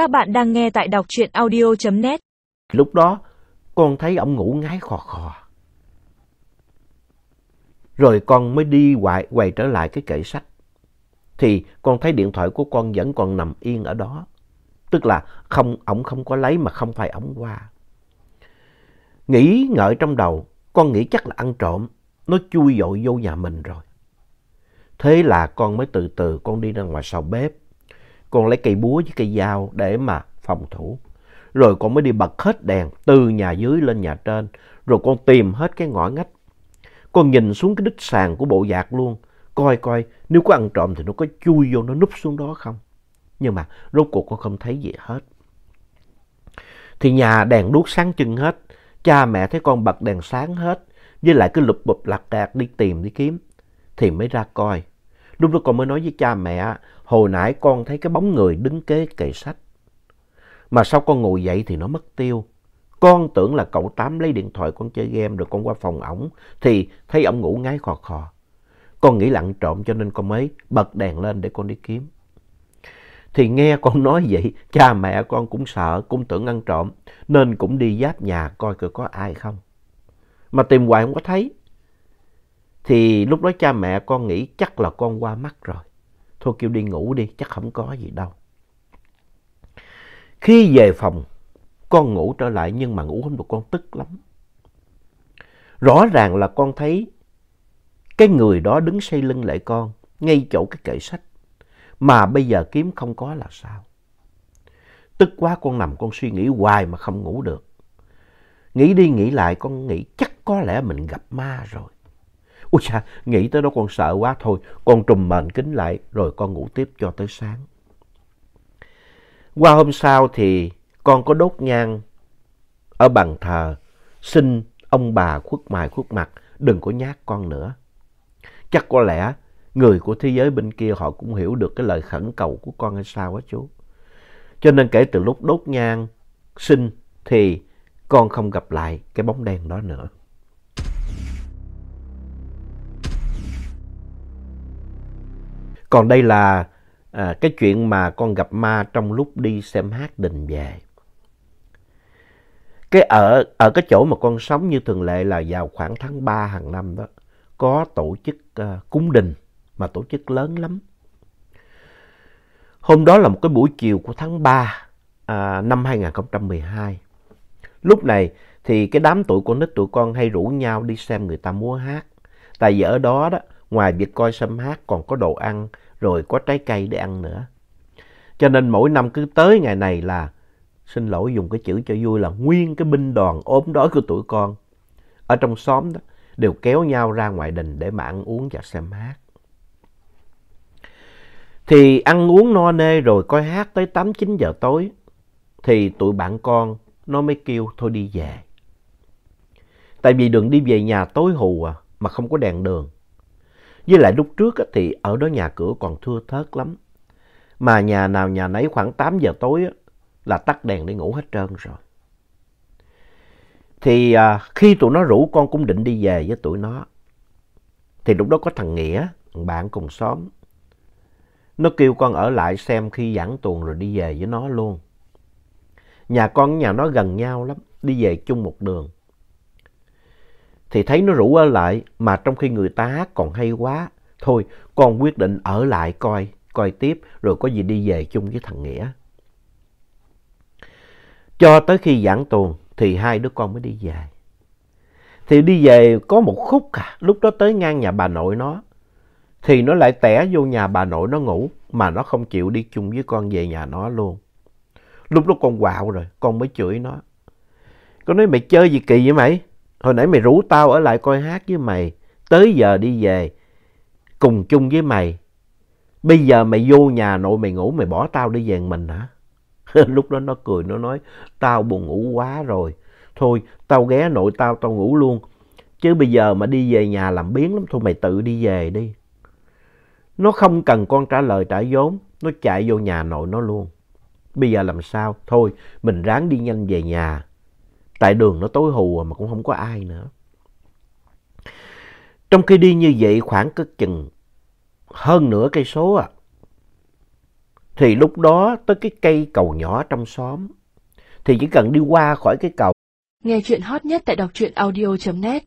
Các bạn đang nghe tại đọc truyện audio.net. Lúc đó con thấy ông ngủ ngáy khò khò. Rồi con mới đi quay, quay trở lại cái kệ sách. Thì con thấy điện thoại của con vẫn còn nằm yên ở đó. Tức là không, ổng không có lấy mà không phải ổng qua. Nghĩ ngợi trong đầu, con nghĩ chắc là ăn trộm. Nó chui dội vô nhà mình rồi. Thế là con mới từ từ con đi ra ngoài sau bếp. Con lấy cây búa với cây dao để mà phòng thủ. Rồi con mới đi bật hết đèn từ nhà dưới lên nhà trên. Rồi con tìm hết cái ngõ ngách. Con nhìn xuống cái đít sàn của bộ giạc luôn. Coi coi, nếu có ăn trộm thì nó có chui vô, nó núp xuống đó không. Nhưng mà rốt cuộc con không thấy gì hết. Thì nhà đèn đuốc sáng trưng hết. Cha mẹ thấy con bật đèn sáng hết. Với lại cứ lụp bụp lạc đạc đi tìm đi kiếm. Thì mới ra coi. Lúc đó con mới nói với cha mẹ, hồi nãy con thấy cái bóng người đứng kế kệ sách. Mà sau con ngồi dậy thì nó mất tiêu. Con tưởng là cậu Tám lấy điện thoại con chơi game rồi con qua phòng ổng thì thấy ổng ngủ ngáy khò khò. Con nghĩ lặng trộm cho nên con mới bật đèn lên để con đi kiếm. Thì nghe con nói vậy, cha mẹ con cũng sợ, cũng tưởng ăn trộm, nên cũng đi giáp nhà coi coi có ai không. Mà tìm hoài không có thấy. Thì lúc đó cha mẹ con nghĩ chắc là con qua mắt rồi. Thôi kêu đi ngủ đi, chắc không có gì đâu. Khi về phòng, con ngủ trở lại nhưng mà ngủ không được con tức lắm. Rõ ràng là con thấy cái người đó đứng xây lưng lại con, ngay chỗ cái kệ sách. Mà bây giờ kiếm không có là sao? Tức quá con nằm con suy nghĩ hoài mà không ngủ được. Nghĩ đi nghĩ lại con nghĩ chắc có lẽ mình gặp ma rồi. Ôi cha, nghĩ tới đó con sợ quá thôi, con trùm mền kính lại rồi con ngủ tiếp cho tới sáng. Qua hôm sau thì con có đốt nhang ở bàn thờ, xin ông bà khuất mài khuất mặt, đừng có nhát con nữa. Chắc có lẽ người của thế giới bên kia họ cũng hiểu được cái lời khẩn cầu của con hay sao á chú. Cho nên kể từ lúc đốt nhang, xin thì con không gặp lại cái bóng đen đó nữa. Còn đây là à, cái chuyện mà con gặp ma trong lúc đi xem hát đình về. Cái ở, ở cái chỗ mà con sống như thường lệ là vào khoảng tháng 3 hàng năm đó, có tổ chức uh, cúng đình mà tổ chức lớn lắm. Hôm đó là một cái buổi chiều của tháng 3 à, năm 2012. Lúc này thì cái đám tuổi con nít tụi con hay rủ nhau đi xem người ta múa hát. Tại vì ở đó đó, ngoài việc coi sâm hát còn có đồ ăn, rồi có trái cây để ăn nữa. Cho nên mỗi năm cứ tới ngày này là, xin lỗi dùng cái chữ cho vui là nguyên cái binh đoàn ốm đói của tụi con. Ở trong xóm đó, đều kéo nhau ra ngoài đình để mà ăn uống và xem hát. Thì ăn uống no nê rồi coi hát tới 8-9 giờ tối, thì tụi bạn con nó mới kêu thôi đi về. Tại vì đường đi về nhà tối hù à, mà không có đèn đường. Với lại lúc trước thì ở đó nhà cửa còn thưa thớt lắm. Mà nhà nào nhà nấy khoảng 8 giờ tối là tắt đèn để ngủ hết trơn rồi. Thì à, khi tụi nó rủ con cũng định đi về với tụi nó. Thì lúc đó có thằng Nghĩa, bạn cùng xóm. Nó kêu con ở lại xem khi giảng tuồng rồi đi về với nó luôn. Nhà con nhà nó gần nhau lắm, đi về chung một đường thì thấy nó rủ ở lại mà trong khi người ta hát còn hay quá. Thôi con quyết định ở lại coi, coi tiếp rồi có gì đi về chung với thằng Nghĩa. Cho tới khi giảng tuồng thì hai đứa con mới đi về. Thì đi về có một khúc à, lúc đó tới ngang nhà bà nội nó. Thì nó lại tẻ vô nhà bà nội nó ngủ mà nó không chịu đi chung với con về nhà nó luôn. Lúc đó con quạo rồi, con mới chửi nó. Con nói mày chơi gì kỳ vậy mày? Hồi nãy mày rủ tao ở lại coi hát với mày. Tới giờ đi về. Cùng chung với mày. Bây giờ mày vô nhà nội mày ngủ, mày bỏ tao đi về mình hả? Lúc đó nó cười, nó nói. Tao buồn ngủ quá rồi. Thôi, tao ghé nội tao tao ngủ luôn. Chứ bây giờ mà đi về nhà làm biến lắm. Thôi mày tự đi về đi. Nó không cần con trả lời, trả vốn. Nó chạy vô nhà nội nó luôn. Bây giờ làm sao? Thôi, mình ráng đi nhanh về nhà. Tại đường nó tối hù mà cũng không có ai nữa. Trong khi đi như vậy khoảng cất chừng hơn nửa cây số à. Thì lúc đó tới cái cây cầu nhỏ trong xóm. Thì chỉ cần đi qua khỏi cái cầu. Nghe chuyện hot nhất tại đọc truyện audio.net